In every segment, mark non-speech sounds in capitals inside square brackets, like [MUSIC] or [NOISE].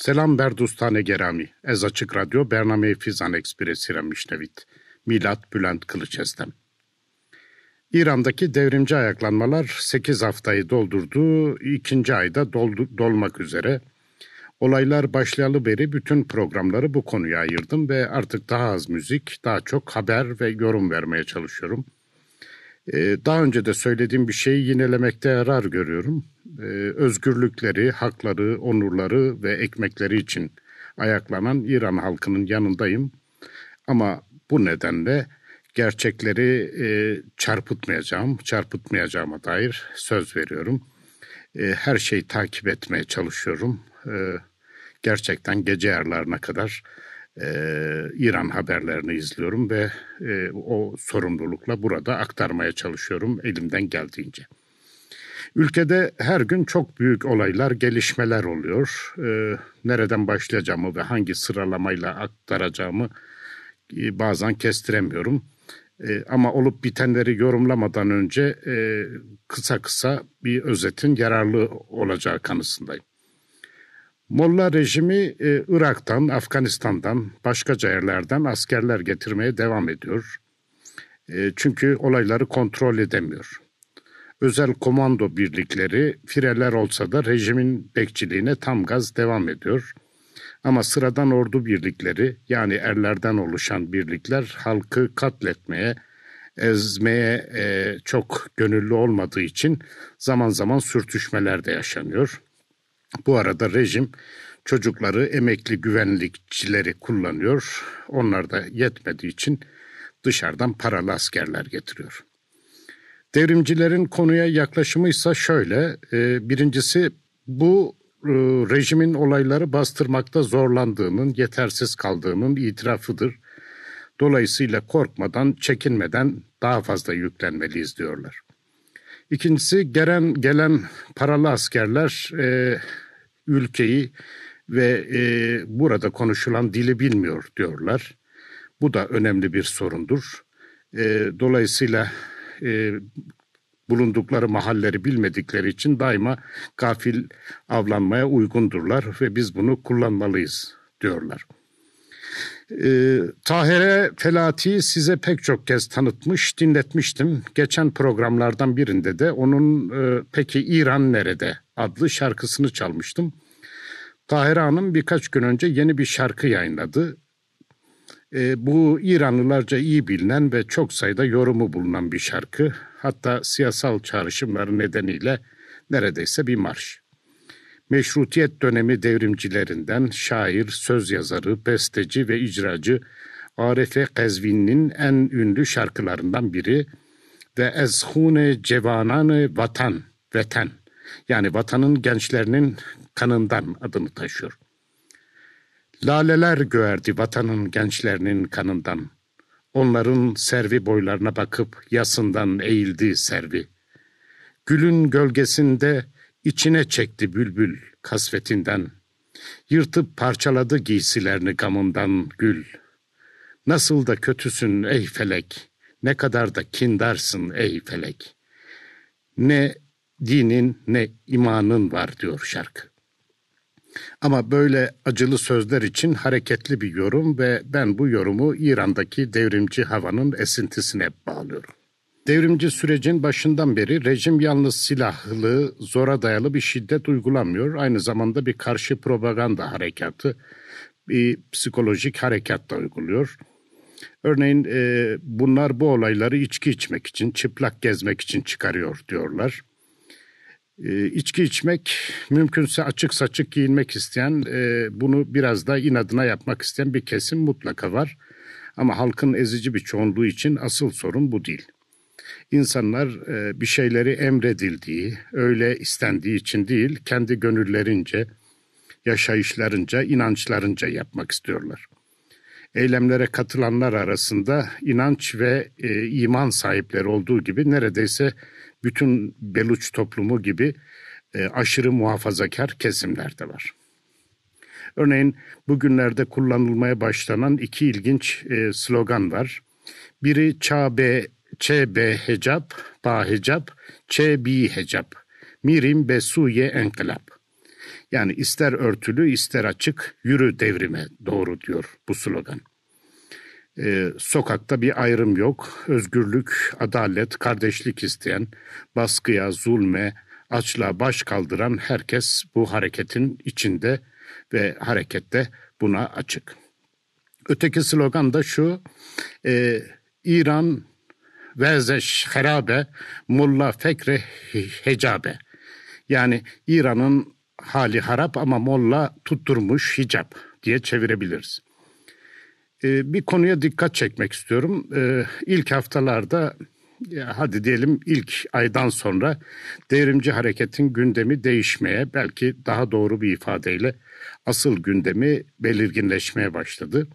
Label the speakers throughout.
Speaker 1: Selam berdustane gerami. Ez açık radyo Bername Fizan Ekspresi Ramişnevit. Milat Bülent Kılıçestem. İran'daki devrimci ayaklanmalar 8 haftayı doldurdu. ikinci ayda doldu, dolmak üzere. Olaylar başlayalı beri bütün programları bu konuya ayırdım ve artık daha az müzik, daha çok haber ve yorum vermeye çalışıyorum. Ee, daha önce de söylediğim bir şeyi yinelemekte yarar görüyorum. Ee, özgürlükleri, hakları, onurları ve ekmekleri için ayaklanan İran halkının yanındayım. Ama bu nedenle gerçekleri e, çarpıtmayacağım, çarpıtmayacağıma dair söz veriyorum. E, her şeyi takip etmeye çalışıyorum. Gerçekten gece yarlarına kadar e, İran haberlerini izliyorum ve e, o sorumlulukla burada aktarmaya çalışıyorum elimden geldiğince. Ülkede her gün çok büyük olaylar, gelişmeler oluyor. E, nereden başlayacağımı ve hangi sıralamayla aktaracağımı e, bazen kestiremiyorum. E, ama olup bitenleri yorumlamadan önce e, kısa kısa bir özetin yararlı olacağı kanısındayım. Molla rejimi e, Irak'tan, Afganistan'dan, başka yerlerden askerler getirmeye devam ediyor. E, çünkü olayları kontrol edemiyor. Özel komando birlikleri fireler olsa da rejimin bekçiliğine tam gaz devam ediyor. Ama sıradan ordu birlikleri yani erlerden oluşan birlikler halkı katletmeye, ezmeye e, çok gönüllü olmadığı için zaman zaman sürtüşmeler de yaşanıyor. Bu arada rejim çocukları emekli güvenlikçileri kullanıyor. Onlar da yetmediği için dışarıdan paralı askerler getiriyor. Devrimcilerin konuya yaklaşımı ise şöyle. E, birincisi bu e, rejimin olayları bastırmakta zorlandığının, yetersiz kaldığının itirafıdır. Dolayısıyla korkmadan, çekinmeden daha fazla yüklenmeliyiz diyorlar. İkincisi gelen gelen paralı askerler e, ülkeyi ve e, burada konuşulan dili bilmiyor diyorlar. Bu da önemli bir sorundur. E, dolayısıyla e, bulundukları mahalleri bilmedikleri için daima gafil avlanmaya uygundurlar ve biz bunu kullanmalıyız diyorlar. E, Tahire Felati size pek çok kez tanıtmış, dinletmiştim. Geçen programlardan birinde de onun e, Peki İran Nerede adlı şarkısını çalmıştım. Tahire Hanım birkaç gün önce yeni bir şarkı yayınladı. E, bu İranlılarca iyi bilinen ve çok sayıda yorumu bulunan bir şarkı. Hatta siyasal çağrışımları nedeniyle neredeyse bir marş. Meşrutiyet dönemi devrimcilerinden şair, söz yazarı, besteci ve icracı Arife Kezvin'in en ünlü şarkılarından biri ve Ezhune Cevanane Vatan, Veten yani vatanın gençlerinin kanından adını taşıyor. Laleler göğerdi vatanın gençlerinin kanından. Onların servi boylarına bakıp yasından eğildi servi. Gülün gölgesinde içine çekti bülbül kasvetinden. Yırtıp parçaladı giysilerini gamından gül. Nasıl da kötüsün ey felek, ne kadar da kindarsın ey felek. Ne dinin ne imanın var diyor şarkı. Ama böyle acılı sözler için hareketli bir yorum ve ben bu yorumu İran'daki devrimci havanın esintisine bağlıyorum. Devrimci sürecin başından beri rejim yalnız silahlı, zora dayalı bir şiddet uygulamıyor. Aynı zamanda bir karşı propaganda harekatı, bir psikolojik harekat da uyguluyor. Örneğin e, bunlar bu olayları içki içmek için, çıplak gezmek için çıkarıyor diyorlar. E, içki içmek, mümkünse açık saçık giyinmek isteyen, e, bunu biraz da inadına yapmak isteyen bir kesim mutlaka var. Ama halkın ezici bir çoğunluğu için asıl sorun bu değil. İnsanlar e, bir şeyleri emredildiği, öyle istendiği için değil, kendi gönüllerince, yaşayışlarınca, inançlarınca yapmak istiyorlar. Eylemlere katılanlar arasında inanç ve e, iman sahipleri olduğu gibi neredeyse bütün Beluç toplumu gibi e, aşırı muhafazakar kesimler de var. Örneğin bugünlerde kullanılmaya başlanan iki ilginç slogan var. Biri Çabe, Çebe hecap, ba hecap, Çebi hecap, Mirim besuye enkılap. Yani ister örtülü ister açık yürü devrime doğru diyor bu slogan. Ee, sokakta bir ayrım yok. Özgürlük, adalet, kardeşlik isteyen, baskıya, zulme, açlığa baş kaldıran herkes bu hareketin içinde ve harekette buna açık. Öteki slogan da şu, e, İran verzeş herabe, mulla fekre hecabe. Yani İran'ın hali harap ama molla tutturmuş hicap diye çevirebiliriz. Ee, bir konuya dikkat çekmek istiyorum. Ee, ilk haftalarda ya hadi diyelim ilk aydan sonra devrimci hareketin gündemi değişmeye belki daha doğru bir ifadeyle asıl gündemi belirginleşmeye başladı.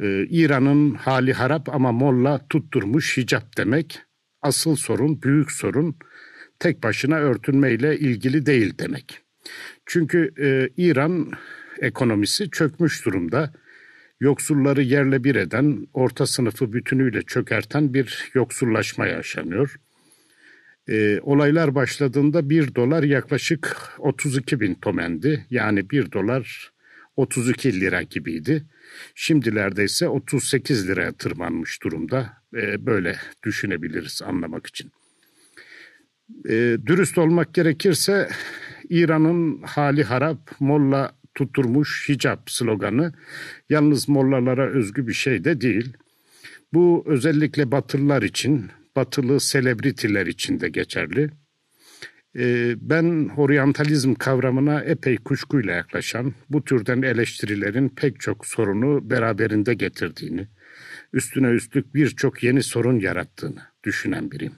Speaker 1: Ee, İran'ın hali harap ama molla tutturmuş hicap demek asıl sorun, büyük sorun tek başına örtünmeyle ilgili değil demek. Çünkü e, İran ekonomisi çökmüş durumda. Yoksulları yerle bir eden, orta sınıfı bütünüyle çökerten bir yoksullaşma yaşanıyor. E, olaylar başladığında bir dolar yaklaşık 32 bin tomendi. Yani bir dolar 32 lira gibiydi. Şimdilerde ise 38 liraya tırmanmış durumda. E, böyle düşünebiliriz anlamak için. E, dürüst olmak gerekirse İran'ın hali harap, molla tutturmuş hicap sloganı yalnız mollalara özgü bir şey de değil. Bu özellikle batılılar için, batılı selebritiler için de geçerli. Ee, ben oryantalizm kavramına epey kuşkuyla yaklaşan, bu türden eleştirilerin pek çok sorunu beraberinde getirdiğini, üstüne üstlük birçok yeni sorun yarattığını düşünen biriyim.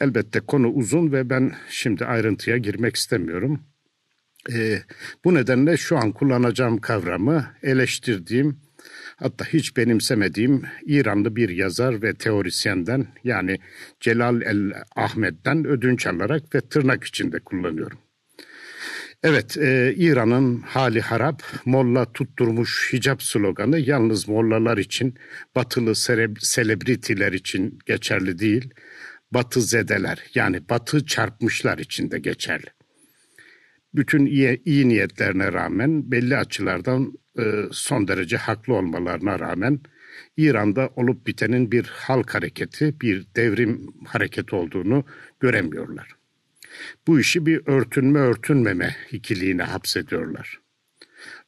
Speaker 1: Elbette konu uzun ve ben şimdi ayrıntıya girmek istemiyorum. Ee, bu nedenle şu an kullanacağım kavramı eleştirdiğim hatta hiç benimsemediğim İranlı bir yazar ve teorisyenden yani Celal el Ahmet'ten ödünç alarak ve tırnak içinde kullanıyorum. Evet, e, İran'ın hali harap, molla tutturmuş hicap sloganı yalnız mollalar için, batılı selebritiler için geçerli değil, batı zedeler yani batı çarpmışlar için de geçerli. Bütün iyi, iyi niyetlerine rağmen belli açılardan son derece haklı olmalarına rağmen İran'da olup bitenin bir halk hareketi, bir devrim hareketi olduğunu göremiyorlar. Bu işi bir örtünme örtünmeme ikiliğine hapsediyorlar.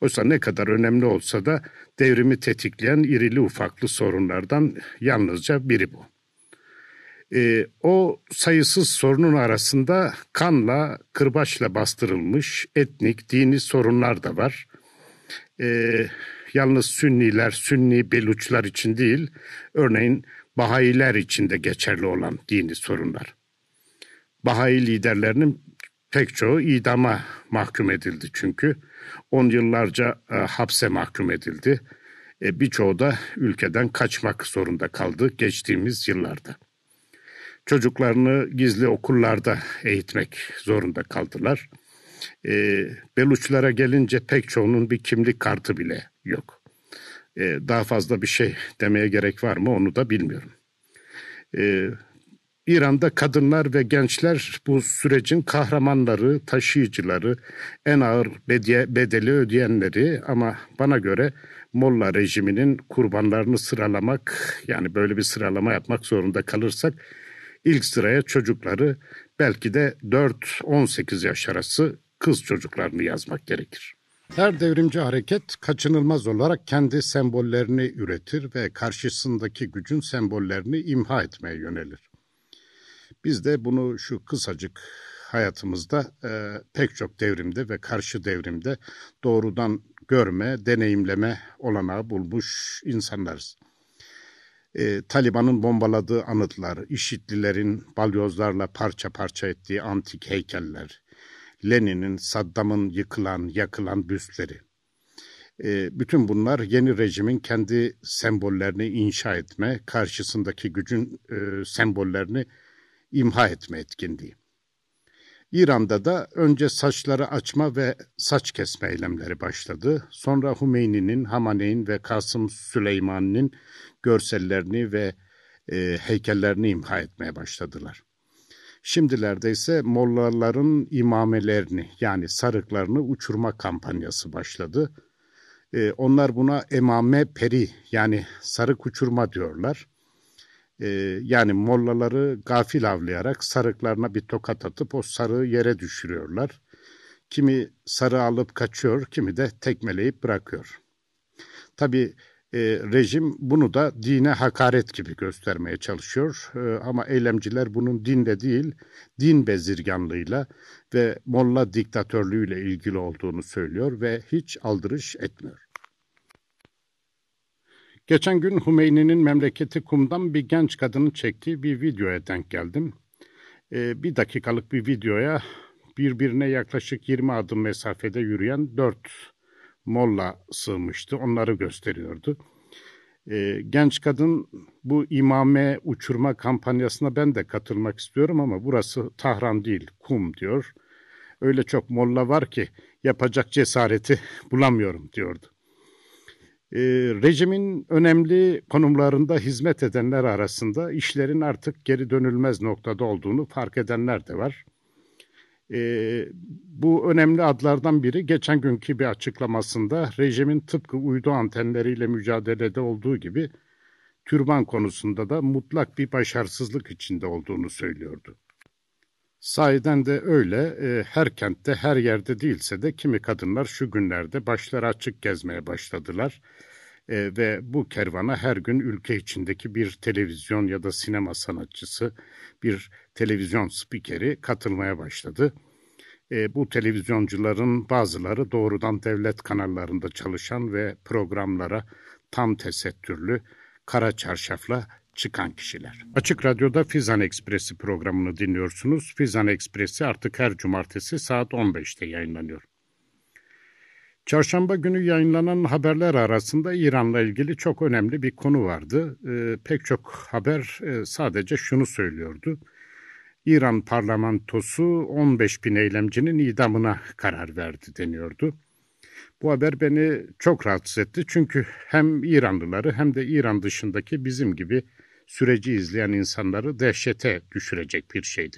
Speaker 1: Oysa ne kadar önemli olsa da devrimi tetikleyen irili ufaklı sorunlardan yalnızca biri bu. E, o sayısız sorunun arasında kanla, kırbaçla bastırılmış etnik, dini sorunlar da var. E, yalnız Sünniler, Sünni Beluçlar için değil, örneğin Bahayiler için de geçerli olan dini sorunlar. Bahayi liderlerinin pek çoğu idama mahkum edildi çünkü. On yıllarca e, hapse mahkum edildi. E, birçoğu da ülkeden kaçmak zorunda kaldı geçtiğimiz yıllarda. Çocuklarını gizli okullarda eğitmek zorunda kaldılar. E, Beluçlara gelince pek çoğunun bir kimlik kartı bile yok. E, daha fazla bir şey demeye gerek var mı onu da bilmiyorum. E, İran'da kadınlar ve gençler bu sürecin kahramanları, taşıyıcıları, en ağır bedeli ödeyenleri ama bana göre Molla rejiminin kurbanlarını sıralamak yani böyle bir sıralama yapmak zorunda kalırsak İlk sıraya çocukları belki de 4-18 yaş arası kız çocuklarını yazmak gerekir. Her devrimci hareket kaçınılmaz olarak kendi sembollerini üretir ve karşısındaki gücün sembollerini imha etmeye yönelir. Biz de bunu şu kısacık hayatımızda e, pek çok devrimde ve karşı devrimde doğrudan görme, deneyimleme olanağı bulmuş insanlarız e, Taliban'ın bombaladığı anıtlar, IŞİD'lilerin balyozlarla parça parça ettiği antik heykeller, Lenin'in, Saddam'ın yıkılan, yakılan büstleri. E, bütün bunlar yeni rejimin kendi sembollerini inşa etme, karşısındaki gücün e, sembollerini imha etme etkinliği. İran'da da önce saçları açma ve saç kesme eylemleri başladı. Sonra Hümeyni'nin, Hamaneyn ve Kasım Süleyman'ın görsellerini ve e, heykellerini imha etmeye başladılar. Şimdilerde ise mollaların imamelerini yani sarıklarını uçurma kampanyası başladı. Ee, onlar buna emame peri yani sarık uçurma diyorlar. Ee, yani mollaları gafil avlayarak sarıklarına bir tokat atıp o sarığı yere düşürüyorlar. Kimi sarı alıp kaçıyor, kimi de tekmeleyip bırakıyor. Tabi e, rejim bunu da dine hakaret gibi göstermeye çalışıyor. E, ama eylemciler bunun dinle değil, din bezirganlığıyla ve molla diktatörlüğüyle ilgili olduğunu söylüyor ve hiç aldırış etmiyor. Geçen gün Hümeyni'nin memleketi Kum'dan bir genç kadının çektiği bir videoya denk geldim. E, bir dakikalık bir videoya birbirine yaklaşık 20 adım mesafede yürüyen dört molla sığmıştı. Onları gösteriyordu. E, genç kadın bu imame uçurma kampanyasına ben de katılmak istiyorum ama burası Tahran değil, Kum diyor. Öyle çok molla var ki yapacak cesareti [LAUGHS] bulamıyorum diyordu. E, rejimin önemli konumlarında hizmet edenler arasında işlerin artık geri dönülmez noktada olduğunu fark edenler de var. E, bu önemli adlardan biri geçen günkü bir açıklamasında rejimin tıpkı uydu antenleriyle mücadelede olduğu gibi türban konusunda da mutlak bir başarısızlık içinde olduğunu söylüyordu. Sahiden de öyle, e, her kentte, her yerde değilse de kimi kadınlar şu günlerde başları açık gezmeye başladılar. E, ve bu kervana her gün ülke içindeki bir televizyon ya da sinema sanatçısı, bir televizyon spikeri katılmaya başladı. E, bu televizyoncuların bazıları doğrudan devlet kanallarında çalışan ve programlara tam tesettürlü, kara çarşafla çıkan kişiler. Açık Radyo'da Fizan Ekspresi programını dinliyorsunuz. Fizan Ekspresi artık her cumartesi saat 15'te yayınlanıyor. Çarşamba günü yayınlanan haberler arasında İran'la ilgili çok önemli bir konu vardı. E, pek çok haber e, sadece şunu söylüyordu. İran parlamentosu 15 bin eylemcinin idamına karar verdi deniyordu. Bu haber beni çok rahatsız etti çünkü hem İranlıları hem de İran dışındaki bizim gibi süreci izleyen insanları dehşete düşürecek bir şeydi.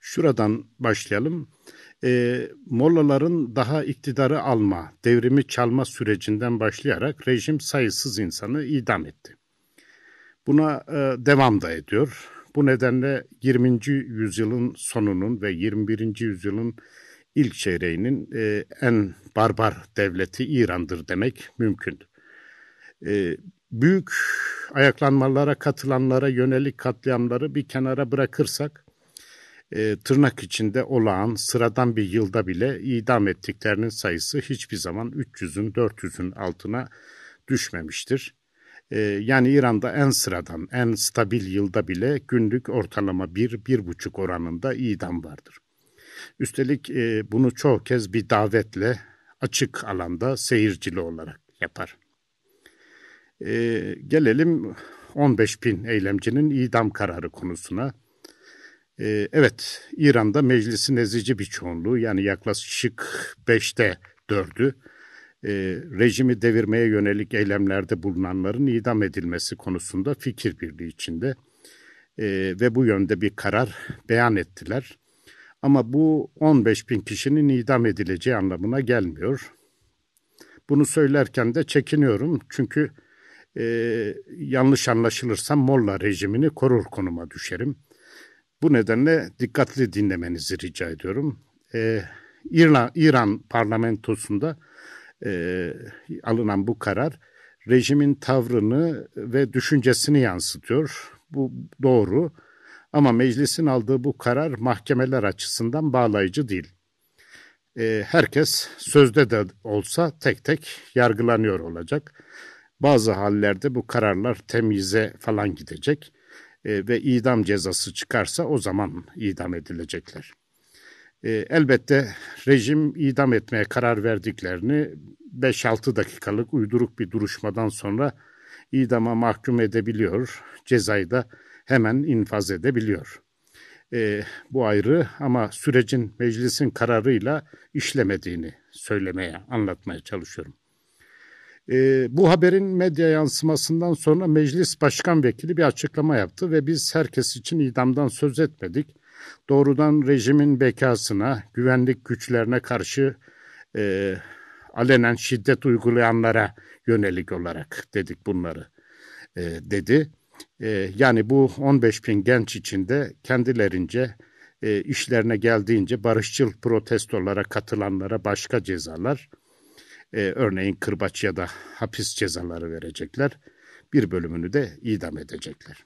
Speaker 1: Şuradan başlayalım. E, Mollaların daha iktidarı alma, devrimi çalma sürecinden başlayarak rejim sayısız insanı idam etti. Buna e, devam da ediyor. Bu nedenle 20. yüzyılın sonunun ve 21. yüzyılın ilk çeyreğinin e, en barbar devleti İran'dır demek mümkün. E, büyük ayaklanmalara katılanlara yönelik katliamları bir kenara bırakırsak, e, tırnak içinde olağan sıradan bir yılda bile idam ettiklerinin sayısı hiçbir zaman 300'ün 400'ün altına düşmemiştir. Ee, yani İran'da en sıradan, en stabil yılda bile günlük ortalama 1-1,5 oranında idam vardır. Üstelik e, bunu çoğu kez bir davetle açık alanda seyircili olarak yapar. Ee, gelelim 15 bin eylemcinin idam kararı konusuna. Ee, evet, İran'da meclisin ezici bir çoğunluğu yani yaklaşık 5'te 4'ü e, rejimi devirmeye yönelik eylemlerde bulunanların idam edilmesi konusunda fikir birliği içinde e, ve bu yönde bir karar beyan ettiler. Ama bu 15 bin kişinin idam edileceği anlamına gelmiyor. Bunu söylerken de çekiniyorum çünkü e, yanlış anlaşılırsam Molla rejimini korur konuma düşerim. Bu nedenle dikkatli dinlemenizi rica ediyorum. E, İran, İran parlamentosunda e, alınan bu karar rejimin tavrını ve düşüncesini yansıtıyor. Bu doğru ama meclisin aldığı bu karar mahkemeler açısından bağlayıcı değil. E, herkes sözde de olsa tek tek yargılanıyor olacak. Bazı hallerde bu kararlar temyize falan gidecek e, ve idam cezası çıkarsa o zaman idam edilecekler. E, elbette rejim idam etmeye karar verdiklerini 5-6 dakikalık uyduruk bir duruşmadan sonra idama mahkum edebiliyor. Cezayı da hemen infaz edebiliyor. E, bu ayrı ama sürecin meclisin kararıyla işlemediğini söylemeye, anlatmaya çalışıyorum. E, bu haberin medya yansımasından sonra meclis başkan vekili bir açıklama yaptı ve biz herkes için idamdan söz etmedik. Doğrudan rejimin bekasına, güvenlik güçlerine karşı e, alenen şiddet uygulayanlara yönelik olarak dedik bunları e, dedi. E, yani bu 15 bin genç içinde kendilerince e, işlerine geldiğince barışçıl protestolara katılanlara başka cezalar, e, örneğin kırbaç ya da hapis cezaları verecekler. Bir bölümünü de idam edecekler.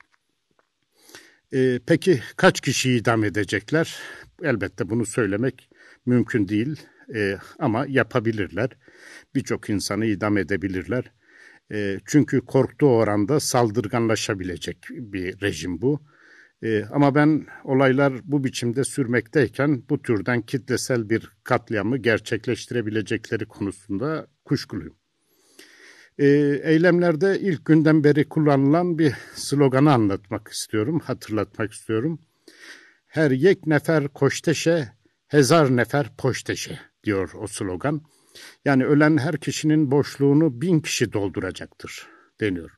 Speaker 1: E, peki kaç kişi idam edecekler? Elbette bunu söylemek mümkün değil e, ama yapabilirler. Birçok insanı idam edebilirler. E, çünkü korktuğu oranda saldırganlaşabilecek bir rejim bu. E, ama ben olaylar bu biçimde sürmekteyken bu türden kitlesel bir katliamı gerçekleştirebilecekleri konusunda kuşkuluyum. E, eylemlerde ilk günden beri kullanılan bir sloganı anlatmak istiyorum, hatırlatmak istiyorum. Her yek nefer koşteşe, hezar nefer poşteşe diyor o slogan. Yani ölen her kişinin boşluğunu bin kişi dolduracaktır deniyor.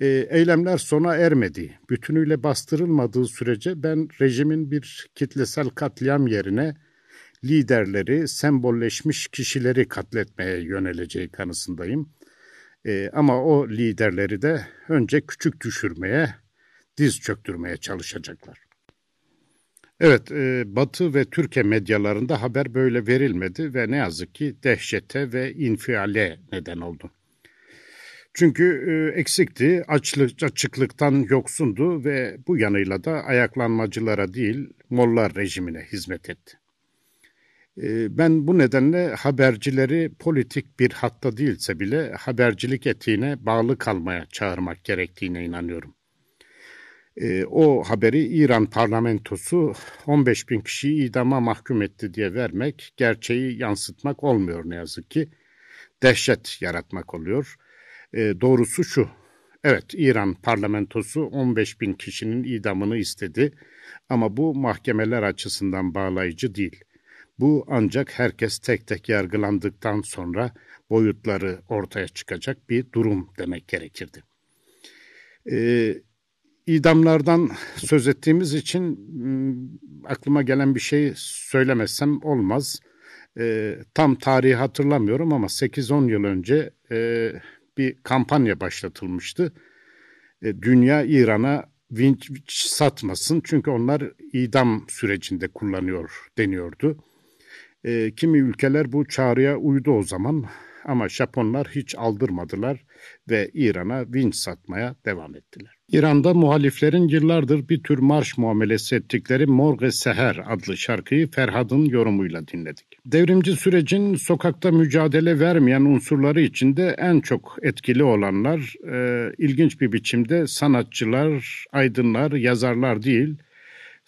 Speaker 1: E, eylemler sona ermedi. Bütünüyle bastırılmadığı sürece ben rejimin bir kitlesel katliam yerine liderleri, sembolleşmiş kişileri katletmeye yöneleceği kanısındayım. E, ama o liderleri de önce küçük düşürmeye, diz çöktürmeye çalışacaklar. Evet, e, Batı ve Türkiye medyalarında haber böyle verilmedi ve ne yazık ki dehşete ve infiale neden oldu. Çünkü e, eksikti, açlık, açıklıktan yoksundu ve bu yanıyla da ayaklanmacılara değil, Mollar rejimine hizmet etti. E, ben bu nedenle habercileri politik bir hatta değilse bile habercilik etiğine bağlı kalmaya çağırmak gerektiğine inanıyorum. E, o haberi İran parlamentosu 15 bin kişiyi idama mahkum etti diye vermek, gerçeği yansıtmak olmuyor ne yazık ki. Dehşet yaratmak oluyor. E, doğrusu şu, evet İran parlamentosu 15 bin kişinin idamını istedi ama bu mahkemeler açısından bağlayıcı değil. Bu ancak herkes tek tek yargılandıktan sonra boyutları ortaya çıkacak bir durum demek gerekirdi. Ee, idamlardan söz ettiğimiz için hmm, aklıma gelen bir şey söylemesem olmaz. E, tam tarihi hatırlamıyorum ama 8-10 yıl önce e, bir kampanya başlatılmıştı. E, dünya İran'a vinç satmasın çünkü onlar idam sürecinde kullanıyor deniyordu. E, kimi ülkeler bu çağrıya uydu o zaman ama Japonlar hiç aldırmadılar ve İran'a vinç satmaya devam ettiler. İran'da muhaliflerin yıllardır bir tür marş muamelesi ettikleri Morge Seher adlı şarkıyı Ferhad'ın yorumuyla dinledik. Devrimci sürecin sokakta mücadele vermeyen unsurları içinde en çok etkili olanlar e, ilginç bir biçimde sanatçılar, aydınlar, yazarlar değil,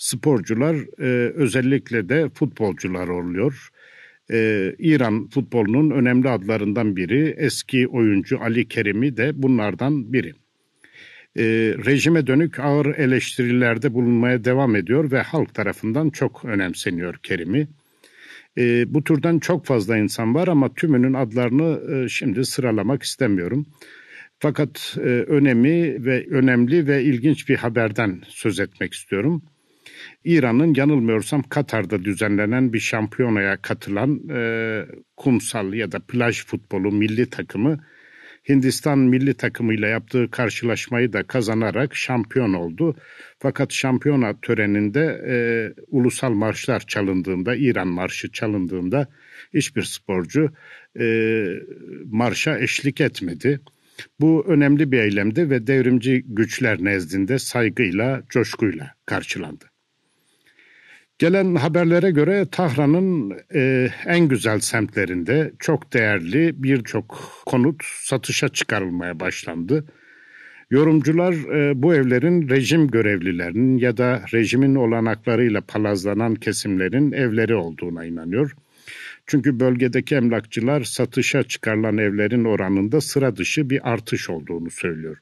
Speaker 1: sporcular e, özellikle de futbolcular oluyor. Ee, İran futbolunun önemli adlarından biri eski oyuncu Ali Kerimi de bunlardan biri. Ee, rejime dönük ağır eleştirilerde bulunmaya devam ediyor ve halk tarafından çok önemseniyor Kerimi. Ee, bu türden çok fazla insan var ama tümünün adlarını e, şimdi sıralamak istemiyorum. Fakat e, önemi ve önemli ve ilginç bir haberden söz etmek istiyorum. İran'ın yanılmıyorsam Katar'da düzenlenen bir şampiyonaya katılan e, kumsal ya da plaj futbolu milli takımı Hindistan milli takımıyla yaptığı karşılaşmayı da kazanarak şampiyon oldu. Fakat şampiyona töreninde e, ulusal marşlar çalındığında, İran marşı çalındığında hiçbir sporcu e, marşa eşlik etmedi. Bu önemli bir eylemdi ve devrimci güçler nezdinde saygıyla, coşkuyla karşılandı. Gelen haberlere göre Tahran'ın e, en güzel semtlerinde çok değerli birçok konut satışa çıkarılmaya başlandı. Yorumcular e, bu evlerin rejim görevlilerinin ya da rejimin olanaklarıyla palazlanan kesimlerin evleri olduğuna inanıyor. Çünkü bölgedeki emlakçılar satışa çıkarılan evlerin oranında sıra dışı bir artış olduğunu söylüyor.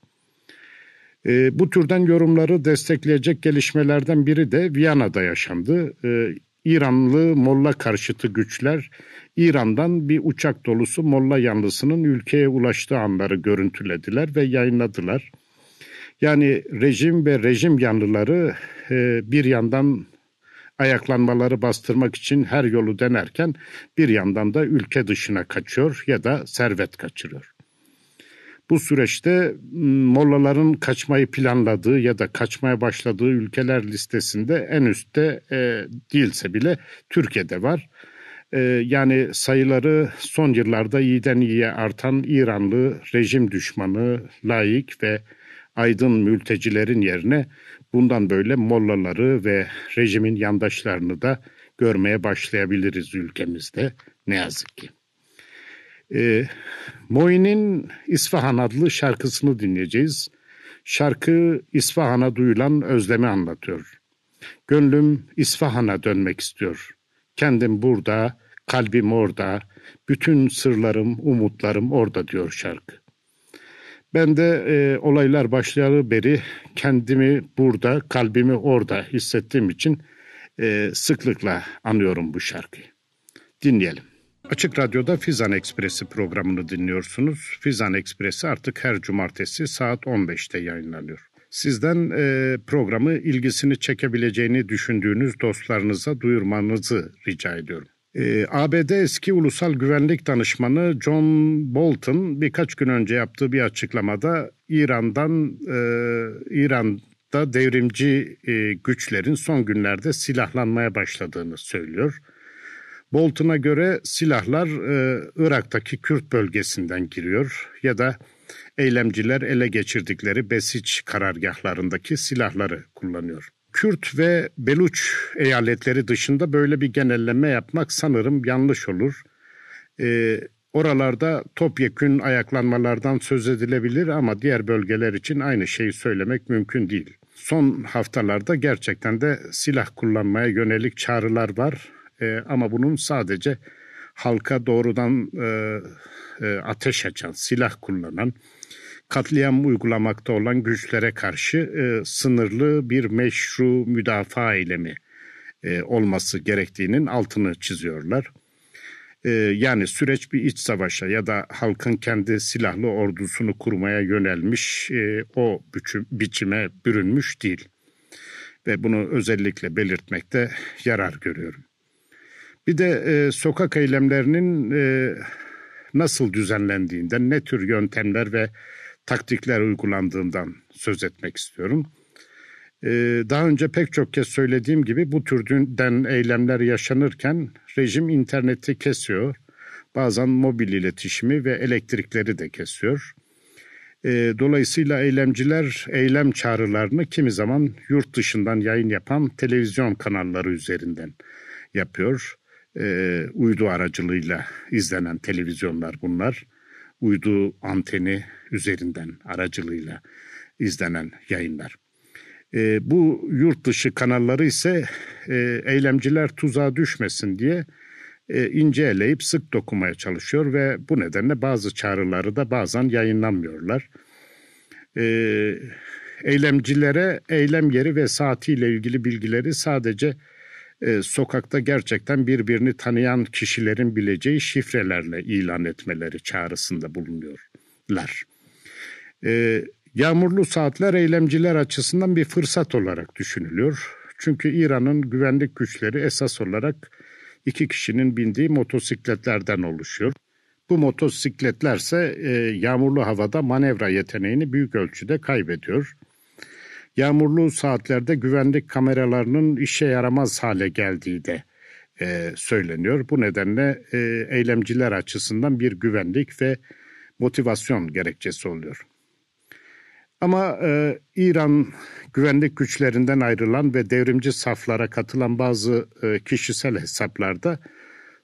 Speaker 1: E, bu türden yorumları destekleyecek gelişmelerden biri de Viyana'da yaşandı. E, İranlı Molla karşıtı güçler İran'dan bir uçak dolusu Molla yanlısının ülkeye ulaştığı anları görüntülediler ve yayınladılar. Yani rejim ve rejim yanlıları e, bir yandan ayaklanmaları bastırmak için her yolu denerken bir yandan da ülke dışına kaçıyor ya da servet kaçırıyor. Bu süreçte mollaların kaçmayı planladığı ya da kaçmaya başladığı ülkeler listesinde en üstte e, değilse bile Türkiye'de var. E, yani sayıları son yıllarda iyiden iyiye artan İranlı rejim düşmanı, laik ve aydın mültecilerin yerine bundan böyle mollaları ve rejimin yandaşlarını da görmeye başlayabiliriz ülkemizde ne yazık ki. E, Moin'in İsfahan adlı şarkısını dinleyeceğiz. Şarkı İsfahan'a duyulan özlemi anlatıyor. Gönlüm İsfahan'a dönmek istiyor. Kendim burada, kalbim orada, bütün sırlarım, umutlarım orada diyor şarkı. Ben de e, olaylar başlayalı beri kendimi burada, kalbimi orada hissettiğim için e, sıklıkla anıyorum bu şarkıyı. Dinleyelim. Açık Radyo'da Fizan Ekspresi programını dinliyorsunuz. Fizan Ekspresi artık her cumartesi saat 15'te yayınlanıyor. Sizden e, programı ilgisini çekebileceğini düşündüğünüz dostlarınıza duyurmanızı rica ediyorum. E, ABD eski ulusal güvenlik danışmanı John Bolton birkaç gün önce yaptığı bir açıklamada İran'dan e, İran'da devrimci e, güçlerin son günlerde silahlanmaya başladığını söylüyor. Bolton'a göre silahlar e, Irak'taki Kürt bölgesinden giriyor ya da eylemciler ele geçirdikleri Besiç karargahlarındaki silahları kullanıyor. Kürt ve Beluç eyaletleri dışında böyle bir genelleme yapmak sanırım yanlış olur. E, oralarda topyekün ayaklanmalardan söz edilebilir ama diğer bölgeler için aynı şeyi söylemek mümkün değil. Son haftalarda gerçekten de silah kullanmaya yönelik çağrılar var e, ama bunun sadece halka doğrudan e, e, ateş açan, silah kullanan, katliam uygulamakta olan güçlere karşı e, sınırlı bir meşru müdafaa eylemi e, olması gerektiğinin altını çiziyorlar. E, yani süreç bir iç savaşa ya da halkın kendi silahlı ordusunu kurmaya yönelmiş e, o biçim, biçime bürünmüş değil. Ve bunu özellikle belirtmekte yarar görüyorum. Bir de e, sokak eylemlerinin e, nasıl düzenlendiğinden, ne tür yöntemler ve taktikler uygulandığından söz etmek istiyorum. E, daha önce pek çok kez söylediğim gibi bu türden eylemler yaşanırken rejim interneti kesiyor. Bazen mobil iletişimi ve elektrikleri de kesiyor. E, dolayısıyla eylemciler eylem çağrılarını kimi zaman yurt dışından yayın yapan televizyon kanalları üzerinden yapıyor e, uydu aracılığıyla izlenen televizyonlar bunlar. Uydu anteni üzerinden aracılığıyla izlenen yayınlar. E, bu yurt dışı kanalları ise e, eylemciler tuzağa düşmesin diye e, ince eleyip sık dokumaya çalışıyor ve bu nedenle bazı çağrıları da bazen yayınlanmıyorlar. E, eylemcilere eylem yeri ve saatiyle ilgili bilgileri sadece e, sokakta gerçekten birbirini tanıyan kişilerin bileceği şifrelerle ilan etmeleri çağrısında bulunuyorlar. E, yağmurlu saatler eylemciler açısından bir fırsat olarak düşünülüyor. Çünkü İran'ın güvenlik güçleri esas olarak iki kişinin bindiği motosikletlerden oluşuyor. Bu motosikletlerse e, yağmurlu havada manevra yeteneğini büyük ölçüde kaybediyor. Yağmurlu saatlerde güvenlik kameralarının işe yaramaz hale geldiği de e, söyleniyor. Bu nedenle e, eylemciler açısından bir güvenlik ve motivasyon gerekçesi oluyor. Ama e, İran güvenlik güçlerinden ayrılan ve devrimci saflara katılan bazı e, kişisel hesaplarda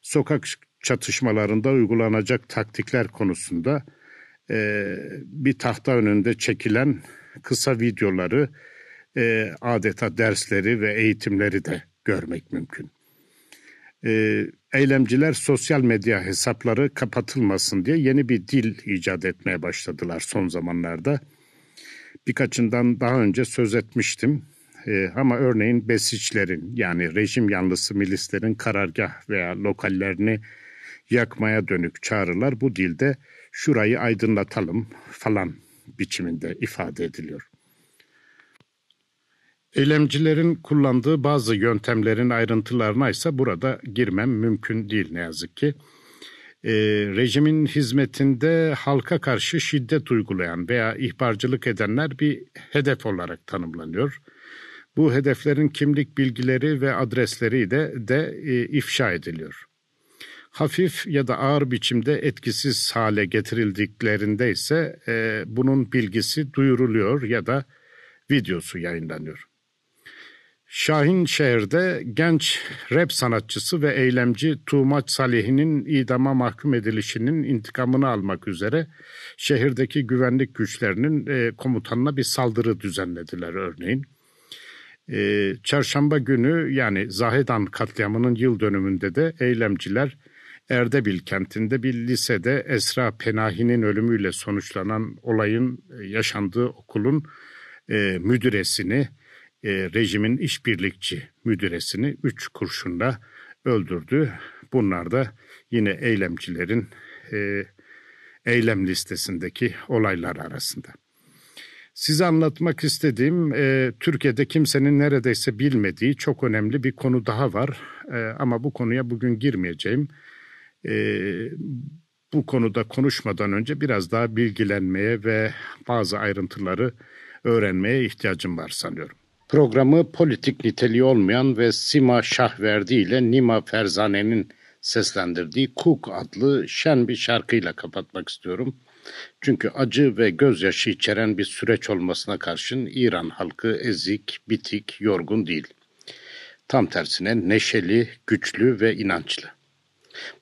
Speaker 1: sokak çatışmalarında uygulanacak taktikler konusunda e, bir tahta önünde çekilen kısa videoları, e, adeta dersleri ve eğitimleri de görmek mümkün. E, eylemciler sosyal medya hesapları kapatılmasın diye yeni bir dil icat etmeye başladılar son zamanlarda. Birkaçından daha önce söz etmiştim. E, ama örneğin Besiçlerin yani rejim yanlısı milislerin karargah veya lokallerini yakmaya dönük çağrılar bu dilde şurayı aydınlatalım falan biçiminde ifade ediliyor. Eylemcilerin kullandığı bazı yöntemlerin ayrıntılarına ise burada girmem mümkün değil ne yazık ki. Ee, rejimin hizmetinde halka karşı şiddet uygulayan veya ihbarcılık edenler bir hedef olarak tanımlanıyor. Bu hedeflerin kimlik bilgileri ve adresleri de, de e, ifşa ediliyor. Hafif ya da ağır biçimde etkisiz hale getirildiklerinde ise e, bunun bilgisi duyuruluyor ya da videosu yayınlanıyor. Şahinşehir'de genç rap sanatçısı ve eylemci Tuğmaç Salih'in idama mahkum edilişinin intikamını almak üzere şehirdeki güvenlik güçlerinin e, komutanına bir saldırı düzenlediler örneğin. E, çarşamba günü yani Zahedan katliamının yıl dönümünde de eylemciler Erdebil kentinde bir lisede Esra Penahi'nin ölümüyle sonuçlanan olayın e, yaşandığı okulun e, müdüresini, e, rejimin işbirlikçi müdüresini üç kurşunla öldürdü. Bunlar da yine eylemcilerin e, eylem listesindeki olaylar arasında. Size anlatmak istediğim e, Türkiye'de kimsenin neredeyse bilmediği çok önemli bir konu daha var. E, ama bu konuya bugün girmeyeceğim. E, bu konuda konuşmadan önce biraz daha bilgilenmeye ve bazı ayrıntıları öğrenmeye ihtiyacım var sanıyorum. Programı politik niteliği olmayan ve Sima Şahverdi ile Nima Ferzane'nin seslendirdiği Cook adlı şen bir şarkıyla kapatmak istiyorum. Çünkü acı ve gözyaşı içeren bir süreç olmasına karşın İran halkı ezik, bitik, yorgun değil. Tam tersine neşeli, güçlü ve inançlı.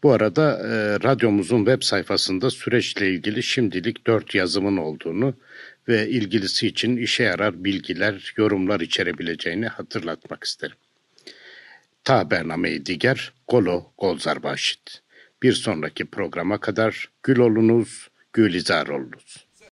Speaker 1: Bu arada e, radyomuzun web sayfasında süreçle ilgili şimdilik dört yazımın olduğunu ve ilgilisi için işe yarar bilgiler, yorumlar içerebileceğini hatırlatmak isterim. Ta bernameyi diger, golo golzar başit. Bir sonraki programa kadar gül olunuz, gülizar olunuz.